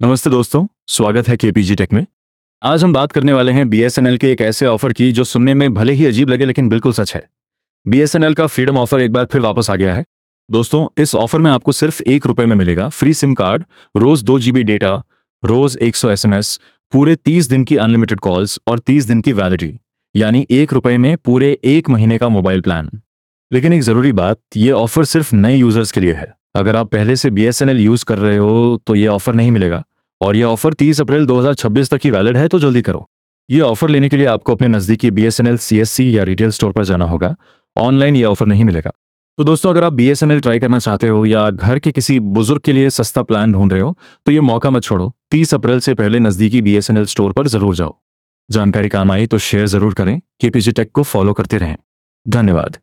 नमस्ते दोस्तों, स्वागत है केपीजी टेक में। आज हम बात करने वाले हैं बीएसएनएल के एक ऐसे ऑफ़र की जो सुनने में भले ही अजीब लगे लेकिन बिल्कुल सच है। बीएसएनएल का फ्रीडम ऑफ़र एक बार फिर वापस आ गया है। दोस्तों, इस ऑफ़र में आपको सिर्फ़ एक रुपए में मिलेगा, फ्री सिम कार्ड, रोज दो जीबी डेटा, रोज एक सौ एसएमएस पूरे तीस दिन की अनलिमिटेड कॉल्स और तीस दिन की वैलिडिटी, यानी एक रुपए में पूरे एक महीने का मोबाइल प्लान। लेकिन एक ज़रूरी बात, ये ऑफ़र सिर्फ़ नए यूज़र्स के लिए है। अगर आप पहले से बीएसएनएल यूज़ कर रहे हो तो ये ऑफ़र नहीं मिलेगा। और ये ऑफ़र 30 अप्रैल 2026 तक ही वैलिड है तो जल्दी करो। ये ऑफ़र लेने के लिए आपको अपने नजदीकी बीएसएनएल सीएससी या रिटेल स्टोर पर जाना होगा। ऑनलाइन ये ऑफ़र नहीं मिलेगा। तो दोस्तों, अगर आप बीएसएनएल ट्राई करना चाहते हो या घर के किसी बुज़ुर्ग के लिए सस्ता प्लान ढूंढ रहे हो तो ये मौका मत छोड़ो। 30 अप्रैल से पहले नजदीकी बीएसएनएल स्टोर पर ज़रूर जाओ। जानकारी काम आई तो शेयर ज़रूर करें। केपीजी टेक को फॉलो करते रहें। धन्यवाद।